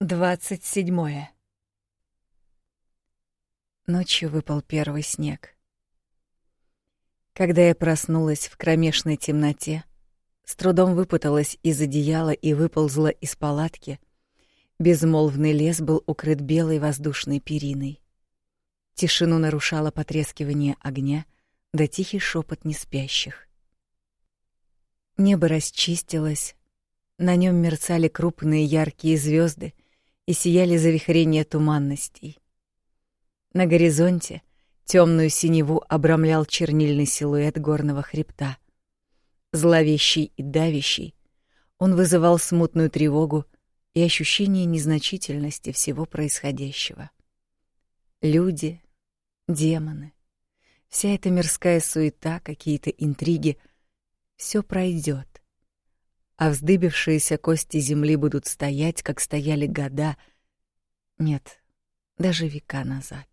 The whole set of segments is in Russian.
Двадцать седьмое. Ночью выпал первый снег. Когда я проснулась в кромешной темноте, с трудом выпуталась из одеяла и выползла из палатки, безмолвный лес был укрыт белой воздушной периной. Тишину нарушало потрескивание огня да тихий шепот неспящих. Небо расчистилось, на нем мерцали крупные яркие звезды, и сияли завихрения туманностей. На горизонте темную синеву обрамлял чернильный силуэт горного хребта. Зловещий и давящий, он вызывал смутную тревогу и ощущение незначительности всего происходящего. Люди, демоны, вся эта мирская суета, какие-то интриги — все пройдет а вздыбившиеся кости земли будут стоять, как стояли года, нет, даже века назад.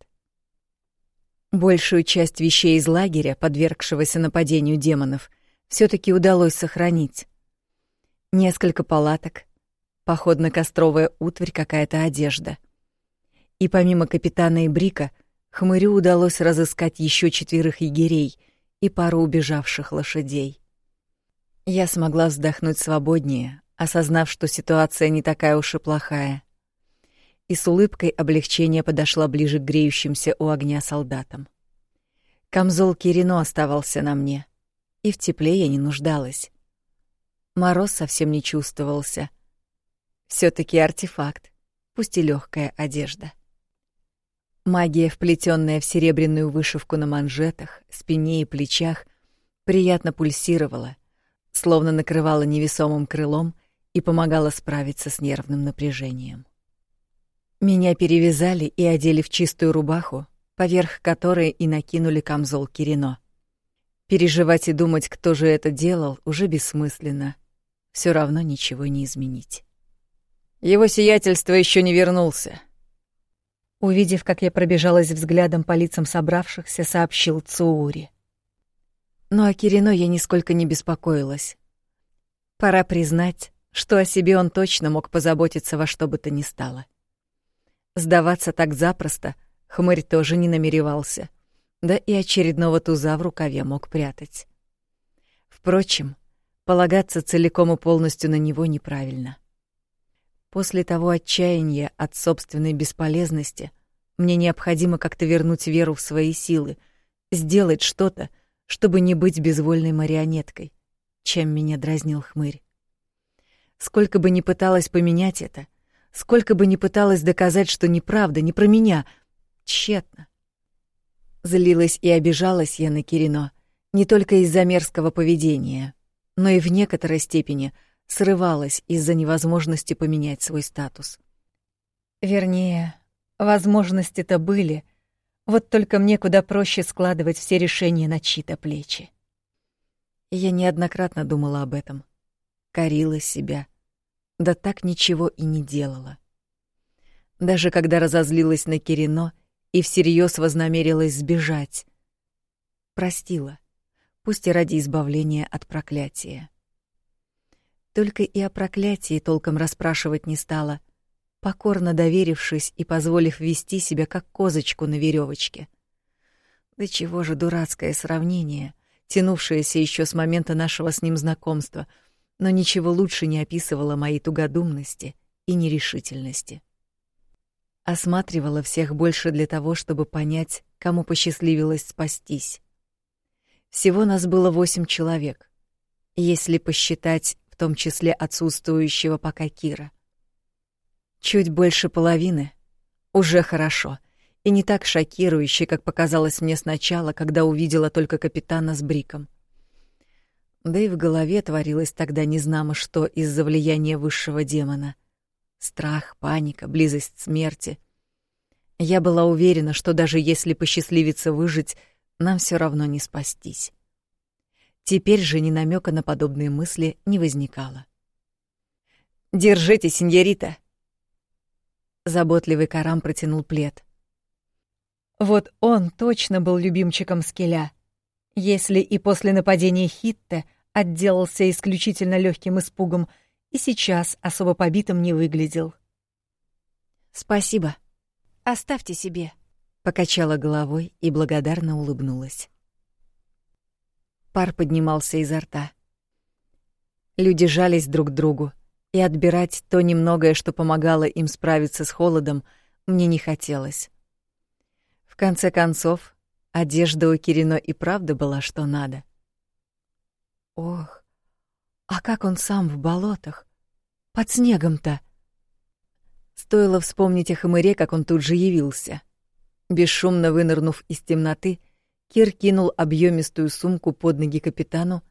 Большую часть вещей из лагеря, подвергшегося нападению демонов, все таки удалось сохранить. Несколько палаток, походно-костровая утварь, какая-то одежда. И помимо капитана и Брика, хмырю удалось разыскать еще четверых егерей и пару убежавших лошадей. Я смогла вздохнуть свободнее, осознав, что ситуация не такая уж и плохая. И с улыбкой облегчения подошла ближе к греющимся у огня солдатам. Камзол Кирино оставался на мне, и в тепле я не нуждалась. Мороз совсем не чувствовался. все таки артефакт, пусть и легкая одежда. Магия, вплетенная в серебряную вышивку на манжетах, спине и плечах, приятно пульсировала — словно накрывала невесомым крылом и помогала справиться с нервным напряжением. Меня перевязали и одели в чистую рубаху, поверх которой и накинули камзол Кирино. Переживать и думать, кто же это делал, уже бессмысленно. Все равно ничего не изменить. Его сиятельство еще не вернулся. Увидев, как я пробежалась взглядом по лицам собравшихся, сообщил Цуури. Но о Кирино я нисколько не беспокоилась. Пора признать, что о себе он точно мог позаботиться во что бы то ни стало. Сдаваться так запросто хмырь тоже не намеревался, да и очередного туза в рукаве мог прятать. Впрочем, полагаться целиком и полностью на него неправильно. После того отчаяния от собственной бесполезности мне необходимо как-то вернуть веру в свои силы, сделать что-то, чтобы не быть безвольной марионеткой, чем меня дразнил хмырь. Сколько бы ни пыталась поменять это, сколько бы ни пыталась доказать, что неправда, не про меня, тщетно. Злилась и обижалась я на Кирино не только из-за мерзкого поведения, но и в некоторой степени срывалась из-за невозможности поменять свой статус. Вернее, возможности-то были — вот только мне куда проще складывать все решения на чьи-то плечи. Я неоднократно думала об этом, корила себя, да так ничего и не делала. Даже когда разозлилась на Кирино и всерьез вознамерилась сбежать, простила, пусть и ради избавления от проклятия. Только и о проклятии толком расспрашивать не стала, покорно доверившись и позволив вести себя как козочку на веревочке. Да чего же дурацкое сравнение, тянувшееся еще с момента нашего с ним знакомства, но ничего лучше не описывало моей тугодумности и нерешительности. Осматривала всех больше для того, чтобы понять, кому посчастливилось спастись. Всего нас было восемь человек, если посчитать в том числе отсутствующего пока Кира. Чуть больше половины. Уже хорошо. И не так шокирующе, как показалось мне сначала, когда увидела только капитана с Бриком. Да и в голове творилось тогда незнамо что из-за влияния высшего демона. Страх, паника, близость смерти. Я была уверена, что даже если посчастливится выжить, нам все равно не спастись. Теперь же ни намека на подобные мысли не возникало. «Держите, сеньорита!» Заботливый Карам протянул плед. Вот он точно был любимчиком Скеля. Если и после нападения Хитте отделался исключительно легким испугом, и сейчас особо побитым не выглядел. Спасибо. Оставьте себе. Покачала головой и благодарно улыбнулась. Пар поднимался изо рта. Люди жались друг к другу, и отбирать то немногое, что помогало им справиться с холодом, мне не хотелось. В конце концов, одежда у Кирино и правда была что надо. Ох, а как он сам в болотах? Под снегом-то? Стоило вспомнить о хмыре, как он тут же явился. Бесшумно вынырнув из темноты, Кир кинул объемистую сумку под ноги капитану,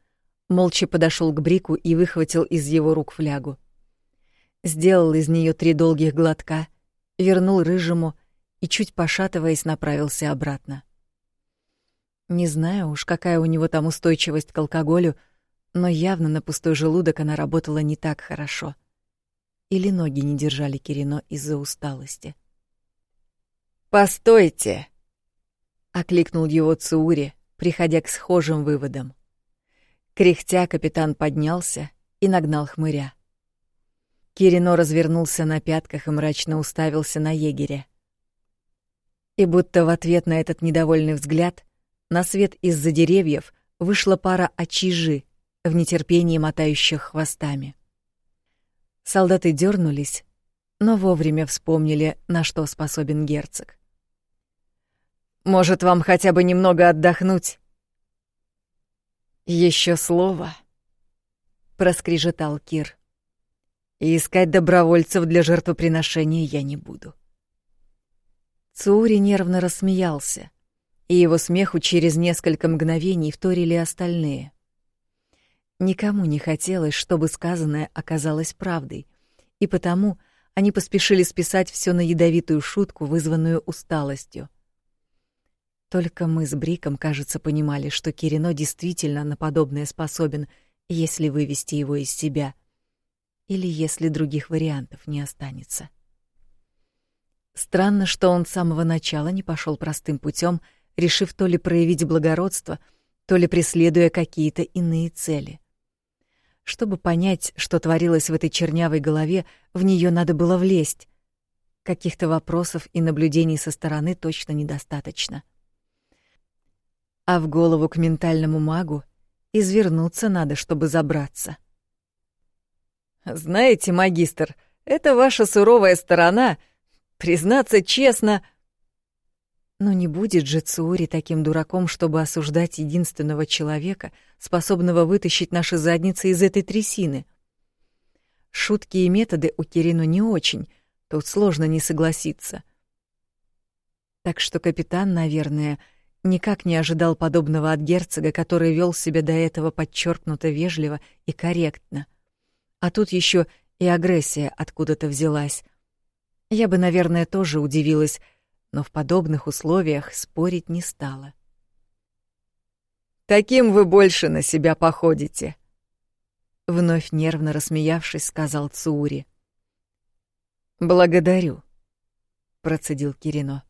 молча подошел к Брику и выхватил из его рук флягу. Сделал из нее три долгих глотка, вернул рыжему и, чуть пошатываясь, направился обратно. Не знаю уж, какая у него там устойчивость к алкоголю, но явно на пустой желудок она работала не так хорошо. Или ноги не держали Кирино из-за усталости. «Постойте!» — окликнул его Цури, приходя к схожим выводам. Кряхтя капитан поднялся и нагнал хмыря. Кирино развернулся на пятках и мрачно уставился на егеря. И будто в ответ на этот недовольный взгляд на свет из-за деревьев вышла пара очижи, в нетерпении мотающих хвостами. Солдаты дернулись, но вовремя вспомнили, на что способен герцог. «Может, вам хотя бы немного отдохнуть?» Еще слово», — проскрежетал Кир. «И искать добровольцев для жертвоприношения я не буду». Цури нервно рассмеялся, и его смеху через несколько мгновений вторили остальные. Никому не хотелось, чтобы сказанное оказалось правдой, и потому они поспешили списать все на ядовитую шутку, вызванную усталостью. Только мы с Бриком, кажется, понимали, что Кирино действительно на подобное способен, если вывести его из себя, или если других вариантов не останется. Странно, что он с самого начала не пошел простым путем, решив то ли проявить благородство, то ли преследуя какие-то иные цели. Чтобы понять, что творилось в этой чернявой голове, в нее надо было влезть. Каких-то вопросов и наблюдений со стороны точно недостаточно. А в голову к ментальному магу извернуться надо, чтобы забраться. Знаете, магистр, это ваша суровая сторона. Признаться честно, но не будет же Цури таким дураком, чтобы осуждать единственного человека, способного вытащить наши задницы из этой трясины. Шутки и методы у Кирину не очень, тут сложно не согласиться. Так что капитан, наверное, никак не ожидал подобного от герцога, который вел себя до этого подчеркнуто вежливо и корректно. А тут еще и агрессия откуда-то взялась. Я бы, наверное, тоже удивилась, но в подобных условиях спорить не стала. «Таким вы больше на себя походите», — вновь нервно рассмеявшись, сказал Цури. «Благодарю», — процедил Кирино.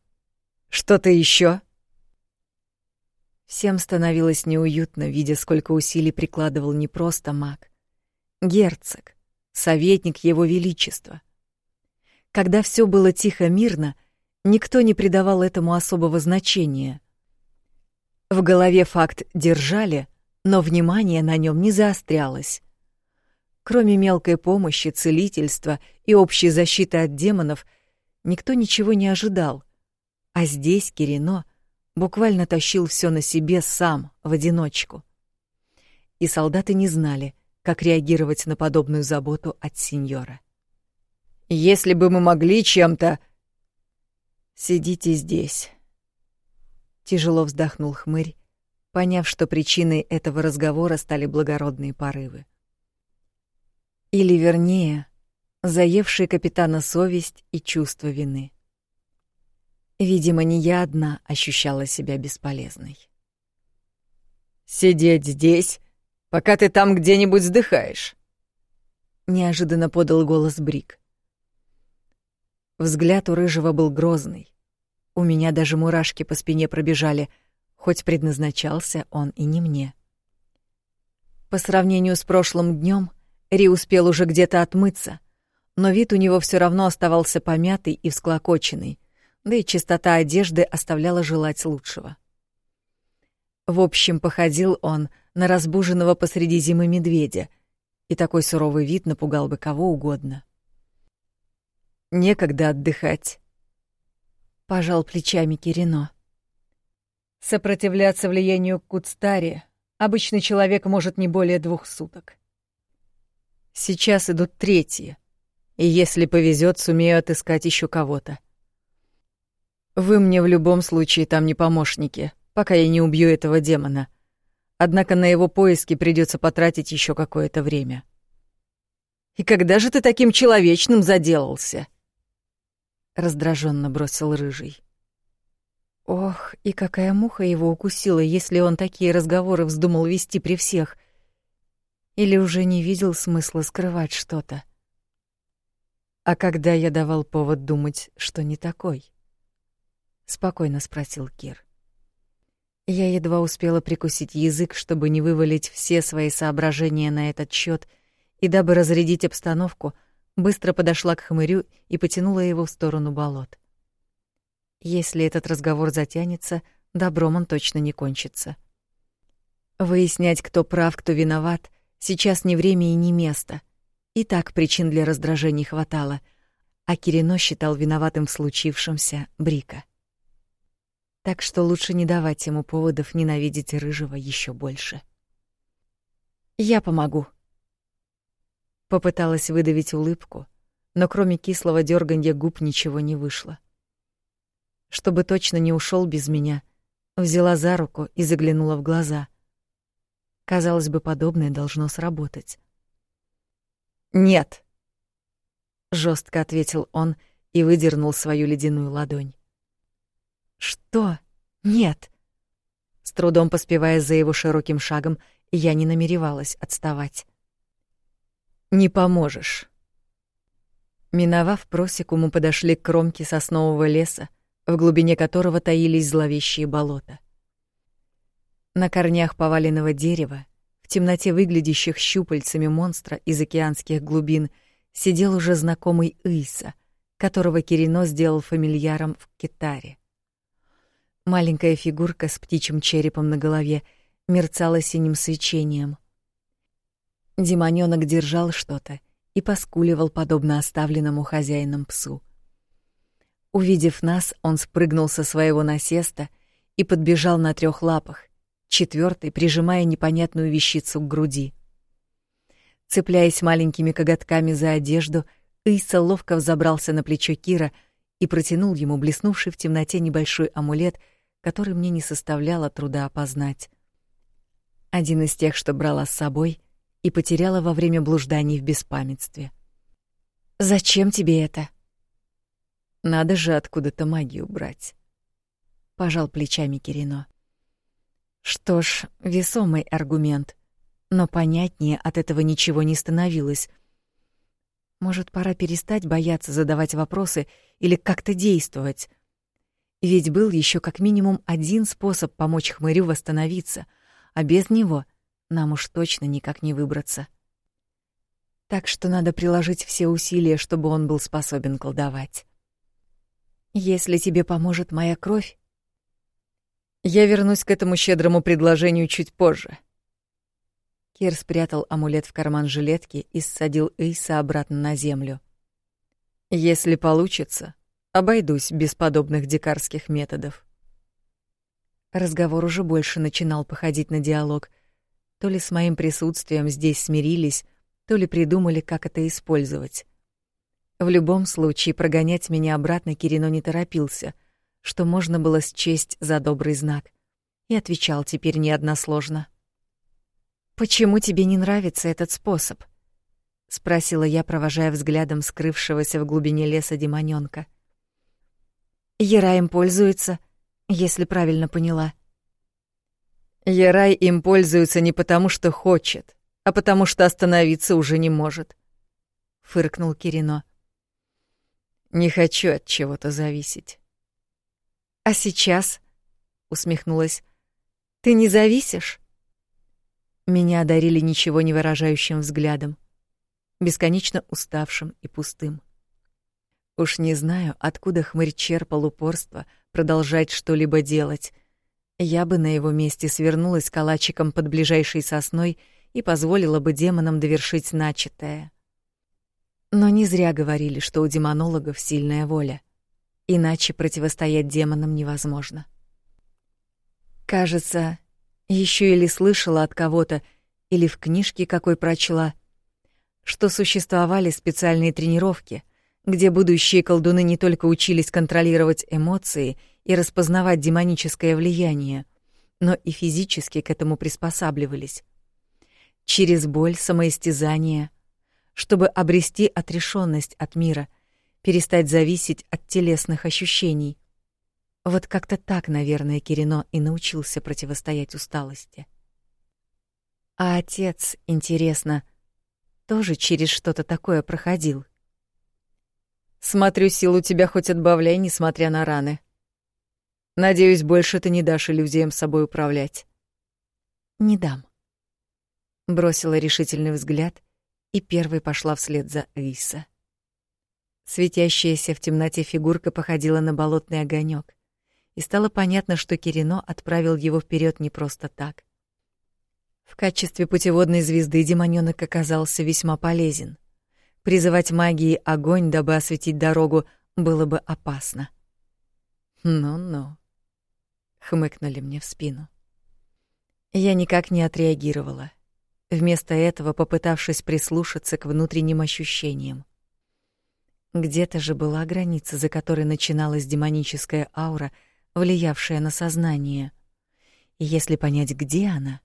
«Что-то еще?» Всем становилось неуютно, видя, сколько усилий прикладывал не просто маг. Герцог, советник его величества. Когда все было тихо-мирно, — Никто не придавал этому особого значения. В голове факт держали, но внимание на нем не заострялось. Кроме мелкой помощи, целительства и общей защиты от демонов, никто ничего не ожидал. А здесь Кирино буквально тащил все на себе сам, в одиночку. И солдаты не знали, как реагировать на подобную заботу от сеньора. «Если бы мы могли чем-то...» Сидите здесь. Тяжело вздохнул хмырь, поняв, что причиной этого разговора стали благородные порывы. Или вернее, заевшие капитана совесть и чувство вины. Видимо, не я одна ощущала себя бесполезной. «Сидеть здесь, пока ты там где-нибудь вздыхаешь», — неожиданно подал голос Брик. Взгляд у рыжего был грозный. У меня даже мурашки по спине пробежали, хоть предназначался он и не мне. По сравнению с прошлым днем, Ри успел уже где-то отмыться, но вид у него все равно оставался помятый и всклокоченный, да и чистота одежды оставляла желать лучшего. В общем, походил он на разбуженного посреди зимы медведя, и такой суровый вид напугал бы кого угодно. Некогда отдыхать. Пожал плечами Кирино. Сопротивляться влиянию Куцтари обычный человек может не более двух суток. Сейчас идут третьи, и если повезет, сумею отыскать еще кого-то. Вы мне в любом случае там не помощники, пока я не убью этого демона. Однако на его поиски придется потратить еще какое-то время. И когда же ты таким человечным заделался? раздраженно бросил рыжий. Ох, и какая муха его укусила, если он такие разговоры вздумал вести при всех. Или уже не видел смысла скрывать что-то. А когда я давал повод думать, что не такой? спокойно спросил Кир. Я едва успела прикусить язык, чтобы не вывалить все свои соображения на этот счет, и дабы разрядить обстановку, быстро подошла к хмырю и потянула его в сторону болот. Если этот разговор затянется, добром он точно не кончится. Выяснять, кто прав, кто виноват, сейчас не время и не место. И так причин для раздражений хватало, а Кирино считал виноватым в случившемся Брика. Так что лучше не давать ему поводов ненавидеть рыжего еще больше. Я помогу. Попыталась выдавить улыбку, но кроме кислого дерганья губ ничего не вышло чтобы точно не ушел без меня, взяла за руку и заглянула в глаза. Казалось бы, подобное должно сработать. «Нет!» — жестко ответил он и выдернул свою ледяную ладонь. «Что? Нет!» С трудом поспевая за его широким шагом, я не намеревалась отставать. «Не поможешь». Миновав просеку, мы подошли к кромке соснового леса, в глубине которого таились зловещие болота. На корнях поваленного дерева, в темноте выглядящих щупальцами монстра из океанских глубин, сидел уже знакомый Иса, которого Кирино сделал фамильяром в Китаре. Маленькая фигурка с птичьим черепом на голове мерцала синим свечением. Демонёнок держал что-то и поскуливал подобно оставленному хозяином псу. Увидев нас, он спрыгнул со своего насеста и подбежал на трех лапах, четвертый прижимая непонятную вещицу к груди. Цепляясь маленькими коготками за одежду, Иса ловко взобрался на плечо Кира и протянул ему блеснувший в темноте небольшой амулет, который мне не составляло труда опознать. Один из тех, что брала с собой и потеряла во время блужданий в беспамятстве. «Зачем тебе это?» Надо же откуда-то магию брать. Пожал плечами Кирино. Что ж, весомый аргумент, но понятнее от этого ничего не становилось. Может, пора перестать бояться задавать вопросы или как-то действовать? Ведь был еще как минимум один способ помочь хмырю восстановиться, а без него нам уж точно никак не выбраться. Так что надо приложить все усилия, чтобы он был способен колдовать. Если тебе поможет моя кровь, я вернусь к этому щедрому предложению чуть позже. Кир спрятал амулет в карман жилетки и ссадил Эйса обратно на землю. Если получится, обойдусь без подобных дикарских методов. Разговор уже больше начинал походить на диалог. То ли с моим присутствием здесь смирились, то ли придумали, как это использовать. В любом случае прогонять меня обратно Кирино не торопился, что можно было счесть за добрый знак, и отвечал теперь не односложно. Почему тебе не нравится этот способ? спросила я, провожая взглядом скрывшегося в глубине леса демонёнка. Ерай им пользуется, если правильно поняла. Ерай им пользуется не потому, что хочет, а потому что остановиться уже не может, фыркнул Кирино. Не хочу от чего-то зависеть. А сейчас, усмехнулась. Ты не зависишь? Меня одарили ничего не выражающим взглядом. бесконечно уставшим и пустым. Уж не знаю, откуда хмырь черпал упорство продолжать что-либо делать. Я бы на его месте свернулась калачиком под ближайшей сосной и позволила бы демонам довершить начатое. Но не зря говорили, что у демонологов сильная воля. Иначе противостоять демонам невозможно. Кажется, еще или слышала от кого-то, или в книжке какой прочла, что существовали специальные тренировки, где будущие колдуны не только учились контролировать эмоции и распознавать демоническое влияние, но и физически к этому приспосабливались. Через боль, самоистязание, чтобы обрести отрешенность от мира, перестать зависеть от телесных ощущений. Вот как-то так, наверное, Кирино и научился противостоять усталости. А отец, интересно, тоже через что-то такое проходил. Смотрю, сил у тебя хоть отбавляй, несмотря на раны. Надеюсь, больше ты не дашь иллюзиям собой управлять. Не дам. Бросила решительный взгляд и первой пошла вслед за Эйса. Светящаяся в темноте фигурка походила на болотный огонек, и стало понятно, что Кирино отправил его вперед не просто так. В качестве путеводной звезды демонёнок оказался весьма полезен. Призывать магией огонь, дабы осветить дорогу, было бы опасно. «Ну-ну», — хмыкнули мне в спину. Я никак не отреагировала, вместо этого попытавшись прислушаться к внутренним ощущениям. Где-то же была граница, за которой начиналась демоническая аура, влиявшая на сознание. И если понять, где она,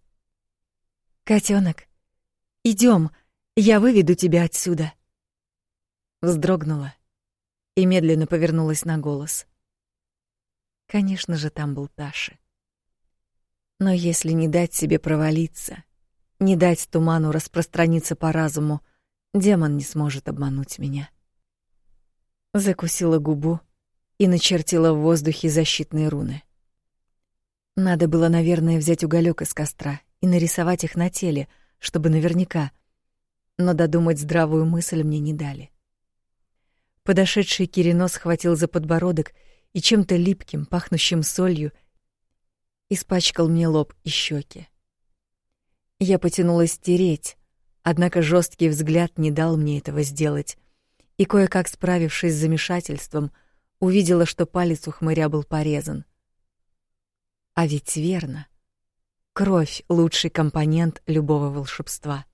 Котенок, идем, я выведу тебя отсюда. Вздрогнула и медленно повернулась на голос. Конечно же, там был Таши. Но если не дать себе провалиться, не дать туману распространиться по разуму, демон не сможет обмануть меня. Закусила губу и начертила в воздухе защитные руны. Надо было, наверное, взять уголек из костра и нарисовать их на теле, чтобы наверняка. Но додумать здравую мысль мне не дали. Подошедший Кирино схватил за подбородок и чем-то липким, пахнущим солью, испачкал мне лоб и щеки. Я потянулась стереть, однако жесткий взгляд не дал мне этого сделать, и кое-как справившись с замешательством, увидела, что палец у хмыря был порезан. А ведь верно. Кровь — лучший компонент любого волшебства.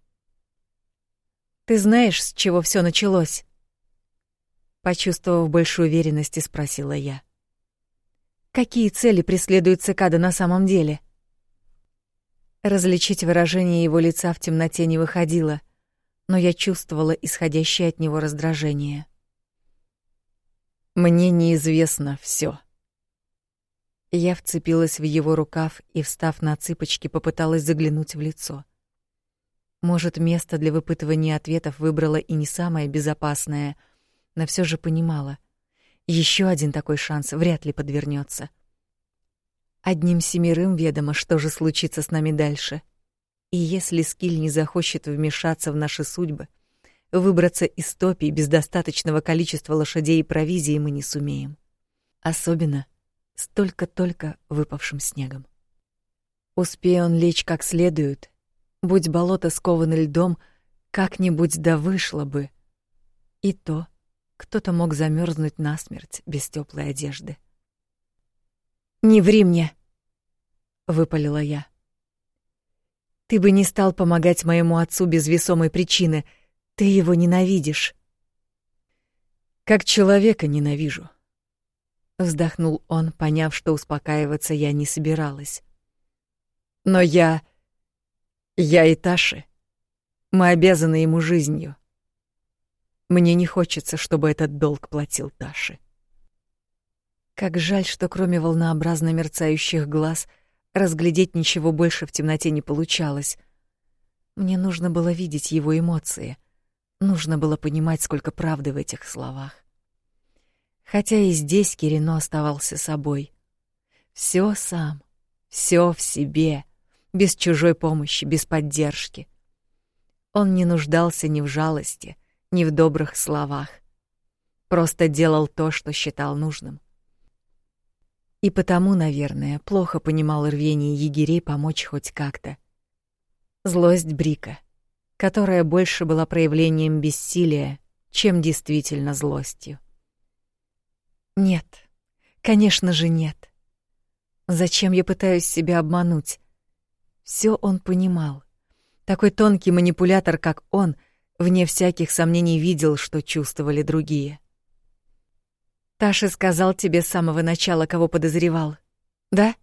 «Ты знаешь, с чего все началось?» Почувствовав большую уверенность, спросила я. «Какие цели преследует цикада на самом деле?» Различить выражение его лица в темноте не выходило, но я чувствовала исходящее от него раздражение. «Мне неизвестно все. Я вцепилась в его рукав и, встав на цыпочки, попыталась заглянуть в лицо. Может, место для выпытывания ответов выбрала и не самое безопасное, но все же понимала. Еще один такой шанс вряд ли подвернется. Одним семерым ведомо, что же случится с нами дальше. И если Скиль не захочет вмешаться в наши судьбы, выбраться из топи без достаточного количества лошадей и провизии мы не сумеем. Особенно — с только-только выпавшим снегом. Успея он лечь как следует, будь болото сковано льдом, как-нибудь да вышло бы. И то кто-то мог замерзнуть насмерть без теплой одежды. «Не ври мне!» — выпалила я. «Ты бы не стал помогать моему отцу без весомой причины. Ты его ненавидишь». «Как человека ненавижу», Вздохнул он, поняв, что успокаиваться я не собиралась. Но я... Я и Таши. Мы обязаны ему жизнью. Мне не хочется, чтобы этот долг платил Таши. Как жаль, что кроме волнообразно мерцающих глаз разглядеть ничего больше в темноте не получалось. Мне нужно было видеть его эмоции. Нужно было понимать, сколько правды в этих словах. Хотя и здесь Кирино оставался собой. Все сам, все в себе, без чужой помощи, без поддержки. Он не нуждался ни в жалости, ни в добрых словах. Просто делал то, что считал нужным. И потому, наверное, плохо понимал рвение егерей помочь хоть как-то. Злость Брика, которая больше была проявлением бессилия, чем действительно злостью. Нет, конечно же нет. Зачем я пытаюсь себя обмануть? Все он понимал. Такой тонкий манипулятор, как он, вне всяких сомнений видел, что чувствовали другие. Таша сказал тебе с самого начала, кого подозревал. Да?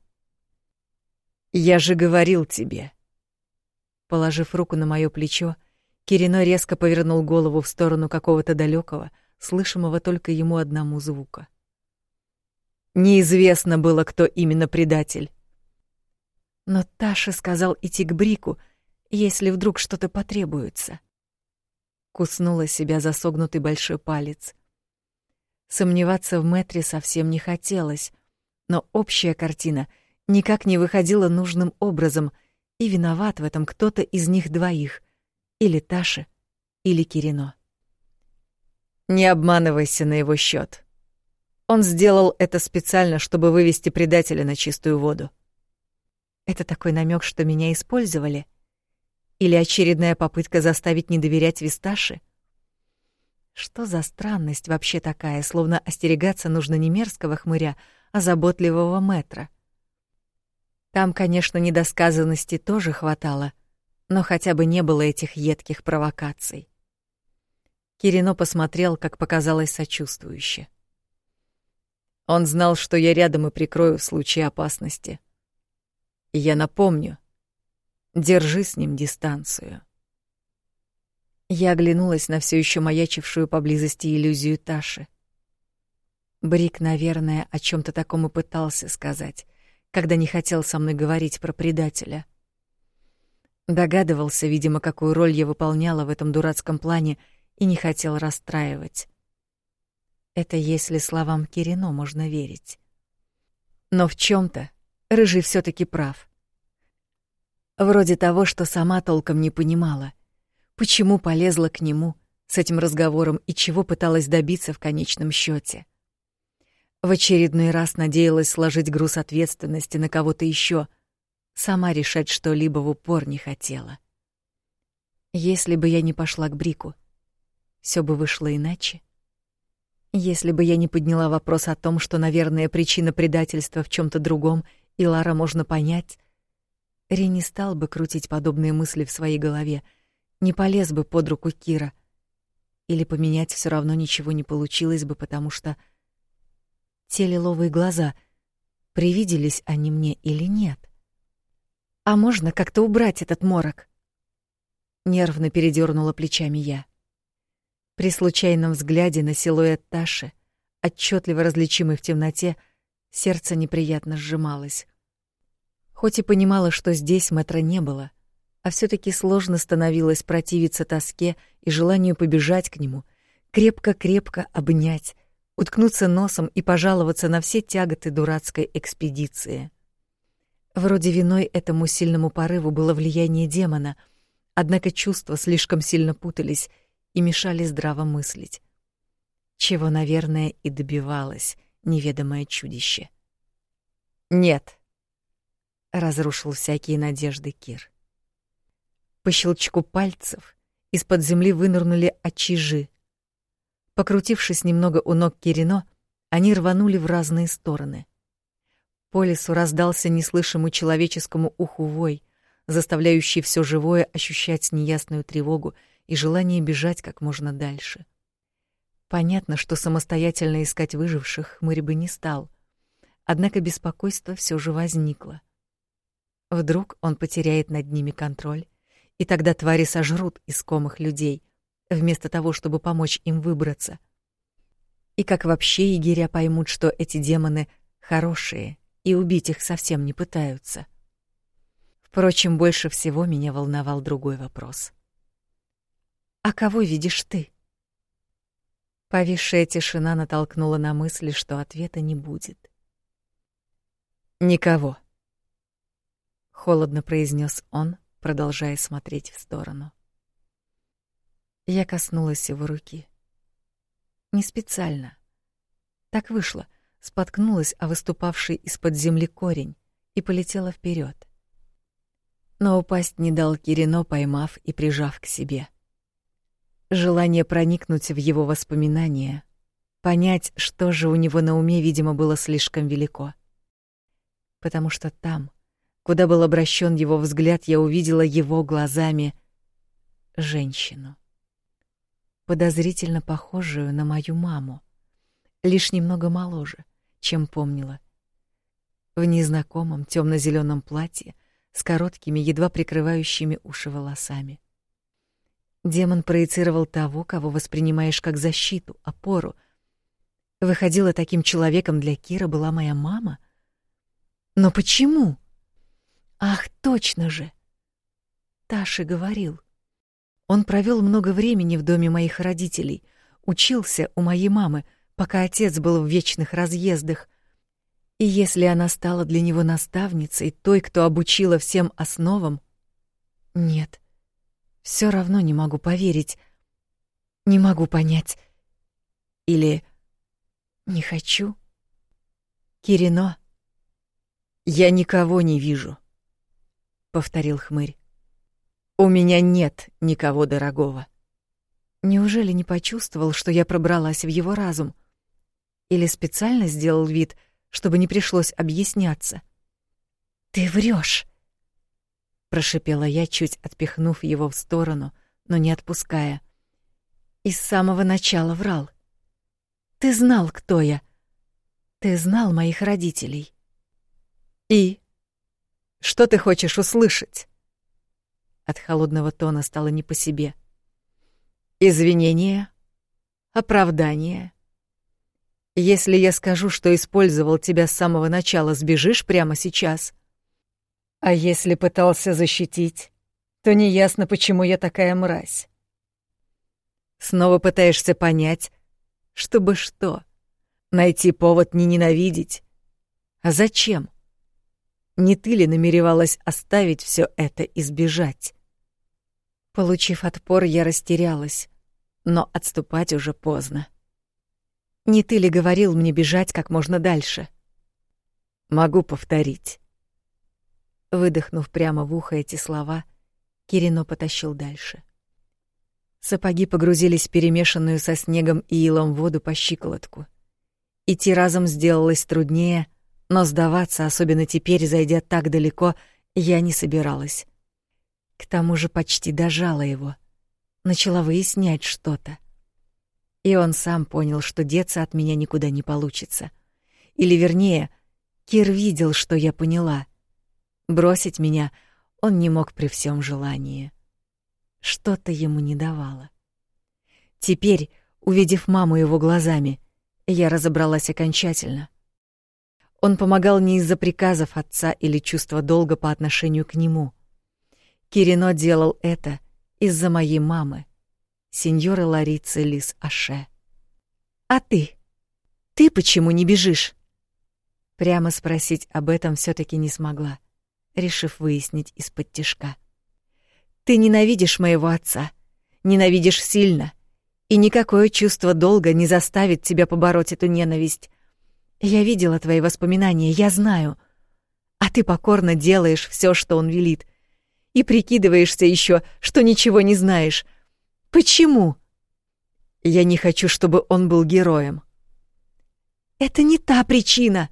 Я же говорил тебе. Положив руку на моё плечо, Кирино резко повернул голову в сторону какого-то далекого, слышимого только ему одному звука. Неизвестно было, кто именно предатель. Но Таша сказал идти к Брику, если вдруг что-то потребуется. Куснула себя за согнутый большой палец. Сомневаться в Мэтре совсем не хотелось, но общая картина никак не выходила нужным образом, и виноват в этом кто-то из них двоих, или Таша, или Кирино. Не обманывайся на его счет. Он сделал это специально, чтобы вывести предателя на чистую воду. Это такой намек, что меня использовали? Или очередная попытка заставить не доверять Висташе? Что за странность вообще такая, словно остерегаться нужно не мерзкого хмыря, а заботливого метра? Там, конечно, недосказанности тоже хватало, но хотя бы не было этих едких провокаций. Кирино посмотрел, как показалось сочувствующе. Он знал, что я рядом и прикрою в случае опасности. И я напомню, держи с ним дистанцию. Я оглянулась на все еще маячившую поблизости иллюзию Таши. Брик, наверное, о чем то таком и пытался сказать, когда не хотел со мной говорить про предателя. Догадывался, видимо, какую роль я выполняла в этом дурацком плане и не хотел расстраивать. Это если словам Кирино можно верить. Но в чем то Рыжий все таки прав. Вроде того, что сама толком не понимала, почему полезла к нему с этим разговором и чего пыталась добиться в конечном счете. В очередной раз надеялась сложить груз ответственности на кого-то еще, сама решать что-либо в упор не хотела. Если бы я не пошла к Брику, все бы вышло иначе. Если бы я не подняла вопрос о том, что, наверное, причина предательства в чем то другом, и Лара можно понять, Ри не стал бы крутить подобные мысли в своей голове, не полез бы под руку Кира. Или поменять все равно ничего не получилось бы, потому что те лиловые глаза, привиделись они мне или нет? А можно как-то убрать этот морок? Нервно передернула плечами я. При случайном взгляде на силуэт Таши, отчетливо различимый в темноте, сердце неприятно сжималось. Хоть и понимала, что здесь метра не было, а все таки сложно становилось противиться тоске и желанию побежать к нему, крепко-крепко обнять, уткнуться носом и пожаловаться на все тяготы дурацкой экспедиции. Вроде виной этому сильному порыву было влияние демона, однако чувства слишком сильно путались — и мешали здраво мыслить. Чего, наверное, и добивалось неведомое чудище. «Нет», — разрушил всякие надежды Кир. По щелчку пальцев из-под земли вынырнули очижи. Покрутившись немного у ног Кирино, они рванули в разные стороны. По лесу раздался неслышимый человеческому уху вой, заставляющий все живое ощущать неясную тревогу и желание бежать как можно дальше. Понятно, что самостоятельно искать выживших Мэри бы не стал. Однако беспокойство все же возникло. Вдруг он потеряет над ними контроль, и тогда твари сожрут искомых людей, вместо того, чтобы помочь им выбраться. И как вообще егеря поймут, что эти демоны хорошие, и убить их совсем не пытаются? Впрочем, больше всего меня волновал другой вопрос. А кого видишь ты? Повисшая тишина натолкнула на мысли, что ответа не будет. Никого. Холодно произнес он, продолжая смотреть в сторону. Я коснулась его руки. Не специально. Так вышло. Споткнулась о выступавший из-под земли корень и полетела вперед. Но упасть не дал Кирино, поймав и прижав к себе. Желание проникнуть в его воспоминания, понять, что же у него на уме, видимо, было слишком велико. Потому что там, куда был обращен его взгляд, я увидела его глазами женщину подозрительно похожую на мою маму, лишь немного моложе, чем помнила. В незнакомом темно зеленом платье с короткими, едва прикрывающими уши волосами. Демон проецировал того, кого воспринимаешь как защиту, опору. Выходила таким человеком для Кира была моя мама. Но почему? Ах, точно же. Таши говорил. Он провел много времени в доме моих родителей, учился у моей мамы, пока отец был в вечных разъездах. И если она стала для него наставницей, той, кто обучила всем основам, нет. все равно не могу поверить. Не могу понять. Или не хочу. Кирино. Я никого не вижу, повторил хмырь. У меня нет никого дорогого. Неужели не почувствовал, что я пробралась в его разум? Или специально сделал вид, чтобы не пришлось объясняться? Ты врешь, прошипела я, чуть отпихнув его в сторону, но не отпуская. И с самого начала врал. Ты знал, кто я. Ты знал моих родителей. И что ты хочешь услышать? От холодного тона стало не по себе. Извинения? Оправдания? Если я скажу, что использовал тебя с самого начала, сбежишь прямо сейчас? А если пытался защитить, то неясно, почему я такая мразь. Снова пытаешься понять, чтобы что? Найти повод не ненавидеть? А зачем? Не ты ли намеревалась оставить все это и сбежать? Получив отпор, я растерялась, но отступать уже поздно. Не ты ли говорил мне бежать как можно дальше? Могу повторить. Выдохнув прямо в ухо эти слова, Кирино потащил дальше. Сапоги погрузились в перемешанную со снегом и илом воду по щиколотку. Идти разом сделалось труднее, но сдаваться, особенно теперь, зайдя так далеко, я не собиралась. К тому же почти дожала его. Начала выяснять что-то. И он сам понял, что деться от меня никуда не получится. Или вернее, Кир видел, что я поняла. Бросить меня он не мог при всем желании. Что-то ему не давало. Теперь, увидев маму его глазами, я разобралась окончательно. Он помогал не из-за приказов отца или чувства долга по отношению к нему. Кирино делал это из-за моей мамы, сеньоры Ларицы Лис Аше. А ты? Ты почему не бежишь? Прямо спросить об этом все таки не смогла, решив выяснить из-под тишка. Ты ненавидишь моего отца, ненавидишь сильно, и никакое чувство долга не заставит тебя побороть эту ненависть. Я видела твои воспоминания, я знаю. А ты покорно делаешь все, что он велит, и прикидываешься еще, что ничего не знаешь. Почему? Я не хочу, чтобы он был героем. Это не та причина.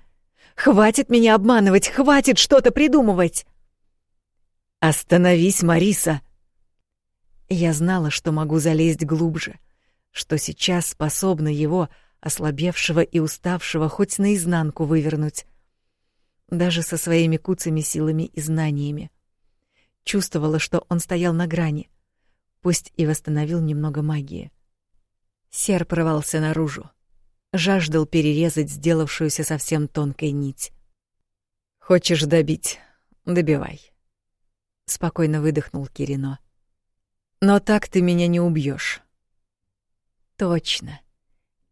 Хватит меня обманывать, хватит что-то придумывать. Остановись, Мариса. Я знала, что могу залезть глубже, что сейчас способна его, ослабевшего и уставшего, хоть наизнанку вывернуть, даже со своими куцами силами и знаниями. Чувствовала, что он стоял на грани, пусть и восстановил немного магии. Серп рвался наружу, жаждал перерезать сделавшуюся совсем тонкой нить. Хочешь добить? Добивай. Спокойно выдохнул Кирино. Но так ты меня не убьешь. Точно.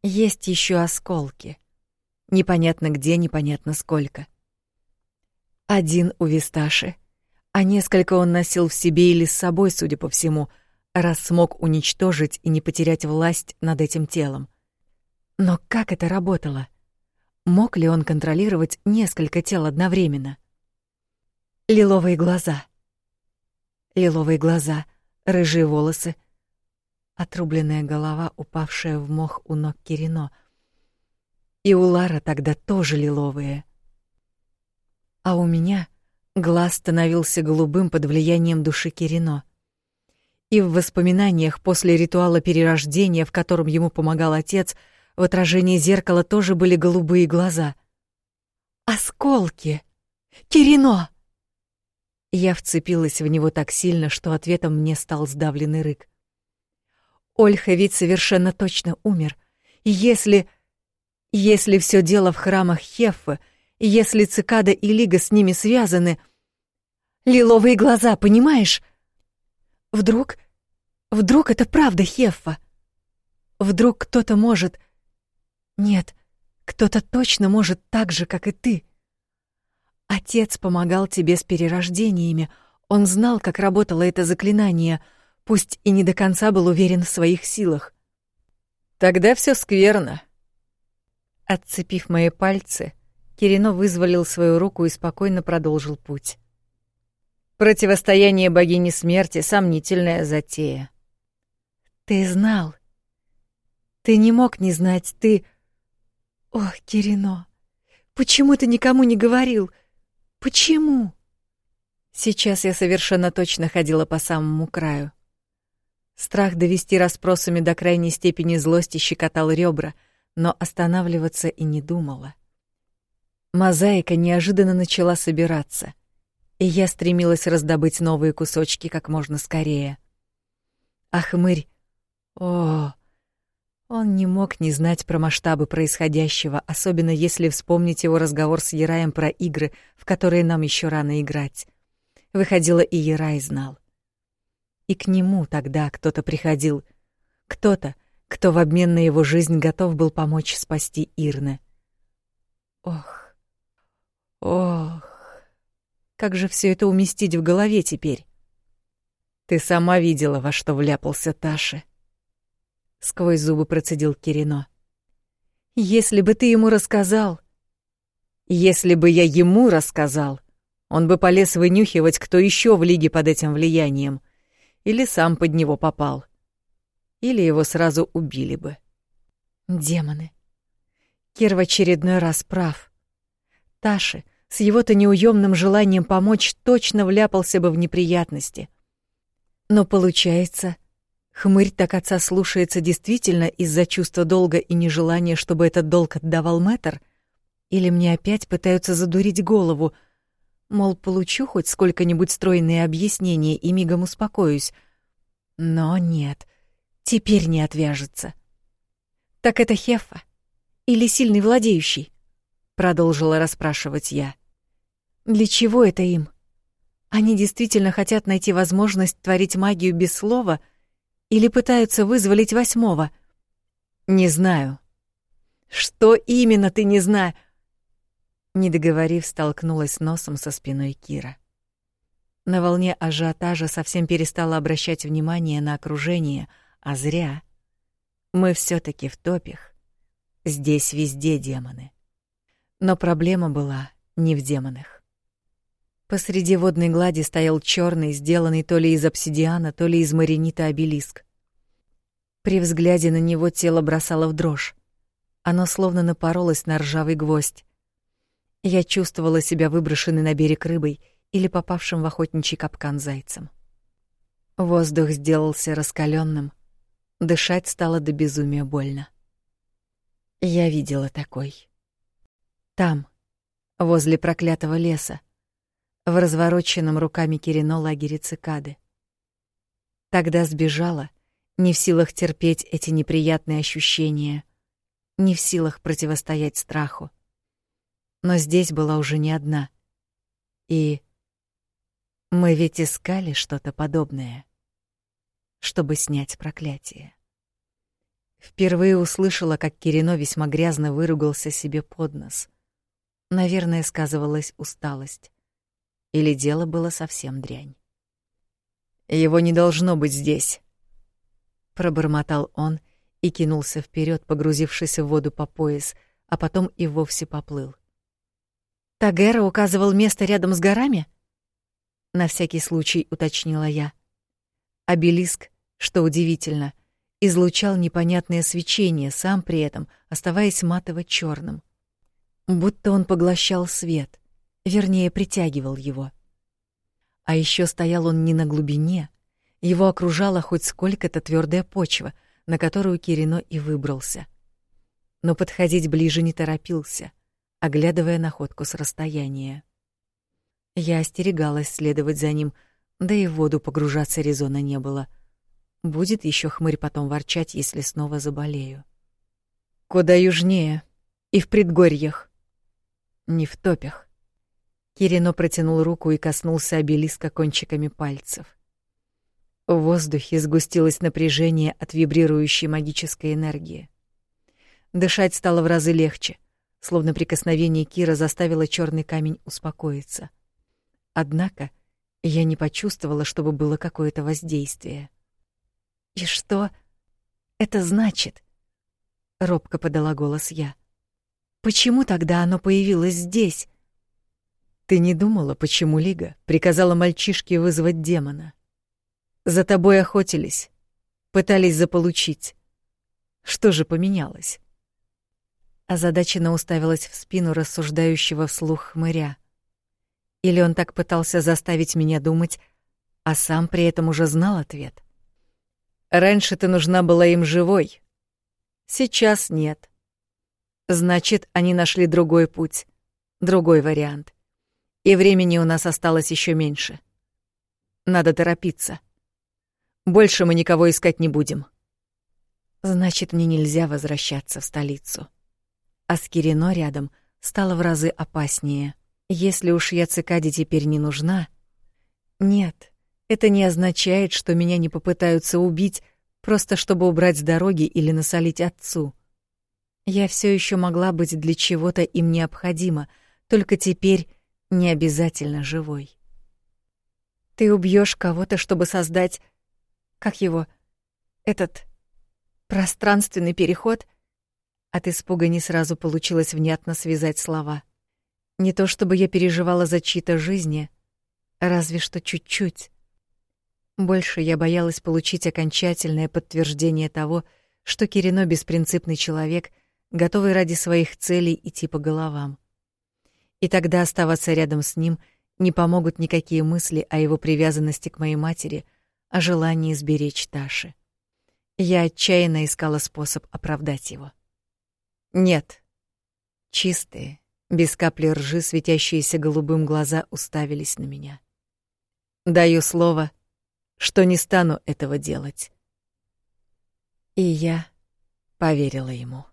Есть еще осколки. Непонятно где, непонятно сколько. Один у Висташи, а несколько он носил в себе или с собой, судя по всему, раз смог уничтожить и не потерять власть над этим телом. Но как это работало? Мог ли он контролировать несколько тел одновременно? Лиловые глаза. Лиловые глаза, рыжие волосы, отрубленная голова, упавшая в мох у ног Кирино. И у Лара тогда тоже лиловые. А у меня глаз становился голубым под влиянием души Кирино. И в воспоминаниях после ритуала перерождения, в котором ему помогал отец, — в отражении зеркала тоже были голубые глаза. «Осколки! Кирино!» Я вцепилась в него так сильно, что ответом мне стал сдавленный рык. Ольха ведь совершенно точно умер. Если... Если все дело в храмах Хеффы, если цикада и лига с ними связаны... Лиловые глаза, понимаешь? Вдруг... Вдруг это правда Хеффа? Вдруг кто-то может нет, кто-то точно может так же, как и ты. Отец помогал тебе с перерождениями. Он знал, как работало это заклинание, пусть и не до конца был уверен в своих силах. Тогда все скверно. Отцепив мои пальцы, Кирино вызволил свою руку и спокойно продолжил путь. Противостояние богини смерти — сомнительная затея. Ты знал. Ты не мог не знать, ты... Ох, Кирино, почему ты никому не говорил? Почему? Сейчас я совершенно точно ходила по самому краю. Страх довести расспросами до крайней степени злости щекотал ребра, но останавливаться и не думала. Мозаика неожиданно начала собираться, и я стремилась раздобыть новые кусочки как можно скорее. А хмырь... О, он не мог не знать про масштабы происходящего, особенно если вспомнить его разговор с Ераем про игры, в которые нам еще рано играть. Выходило, и Ерай знал. И к нему тогда кто-то приходил. Кто-то, кто в обмен на его жизнь готов был помочь спасти Ирны. Ох, ох, как же все это уместить в голове теперь? Ты сама видела, во что вляпался Таша сквозь зубы процедил Кирино. Если бы ты ему рассказал, если бы я ему рассказал, он бы полез вынюхивать, кто еще в лиге под этим влиянием, или сам под него попал, или его сразу убили бы. Демоны. Кир в очередной раз прав. Таши с его-то неуемным желанием помочь точно вляпался бы в неприятности. Но получается, Хмырь так отца слушается действительно из-за чувства долга и нежелания, чтобы этот долг отдавал мэтр? Или мне опять пытаются задурить голову? Мол, получу хоть сколько-нибудь стройные объяснения и мигом успокоюсь. Но нет, теперь не отвяжется. «Так это Хефа? Или сильный владеющий?» — продолжила расспрашивать я. «Для чего это им? Они действительно хотят найти возможность творить магию без слова — или пытаются вызволить восьмого? Не знаю. Что именно ты не знаешь? Не договорив, столкнулась носом со спиной Кира. На волне ажиотажа совсем перестала обращать внимание на окружение, а зря. Мы все таки в топях. Здесь везде демоны. Но проблема была не в демонах. Посреди водной глади стоял черный, сделанный то ли из обсидиана, то ли из маринита обелиск. При взгляде на него тело бросало в дрожь. Оно словно напоролось на ржавый гвоздь. Я чувствовала себя выброшенной на берег рыбой или попавшим в охотничий капкан зайцем. Воздух сделался раскаленным, дышать стало до безумия больно. Я видела такой. Там, возле проклятого леса, в развороченном руками Кирино лагере цикады. Тогда сбежала, не в силах терпеть эти неприятные ощущения, не в силах противостоять страху. Но здесь была уже не одна. И мы ведь искали что-то подобное, чтобы снять проклятие. Впервые услышала, как Кирино весьма грязно выругался себе под нос. Наверное, сказывалась усталость. Или дело было совсем дрянь. Его не должно быть здесь, пробормотал он и кинулся вперед, погрузившись в воду по пояс, а потом и вовсе поплыл. Тагера указывал место рядом с горами? На всякий случай уточнила я. Обелиск, что удивительно, излучал непонятное свечение, сам при этом оставаясь матово черным будто он поглощал свет, вернее, притягивал его. А еще стоял он не на глубине, его окружала хоть сколько-то твердая почва, на которую Кирино и выбрался. Но подходить ближе не торопился, оглядывая находку с расстояния. Я остерегалась следовать за ним, да и в воду погружаться резона не было. Будет еще хмырь потом ворчать, если снова заболею. Куда южнее и в предгорьях не в топях. Кирино протянул руку и коснулся обелиска кончиками пальцев. В воздухе сгустилось напряжение от вибрирующей магической энергии. Дышать стало в разы легче, словно прикосновение Кира заставило черный камень успокоиться. Однако я не почувствовала, чтобы было какое-то воздействие. «И что это значит?» — робко подала голос я. Почему тогда оно появилось здесь? Ты не думала, почему Лига приказала мальчишке вызвать демона? За тобой охотились, пытались заполучить. Что же поменялось? Озадаченно уставилась в спину рассуждающего вслух хмыря. Или он так пытался заставить меня думать, а сам при этом уже знал ответ? Раньше ты нужна была им живой. Сейчас нет. Значит, они нашли другой путь, другой вариант. И времени у нас осталось еще меньше. Надо торопиться. Больше мы никого искать не будем. Значит, мне нельзя возвращаться в столицу. А с Кирино рядом стало в разы опаснее. Если уж я цикаде теперь не нужна... Нет, это не означает, что меня не попытаются убить, просто чтобы убрать с дороги или насолить отцу. Я все еще могла быть для чего-то им необходима, только теперь не обязательно живой. Ты убьешь кого-то, чтобы создать как его этот пространственный переход? От испуга не сразу получилось внятно связать слова. Не то чтобы я переживала за чьи-то жизни, разве что чуть-чуть. Больше я боялась получить окончательное подтверждение того, что Кирино беспринципный человек — готовый ради своих целей идти по головам. И тогда оставаться рядом с ним не помогут никакие мысли о его привязанности к моей матери, о желании сберечь Таши. Я отчаянно искала способ оправдать его. Нет. Чистые, без капли ржи, светящиеся голубым глаза уставились на меня. Даю слово, что не стану этого делать. И я поверила ему.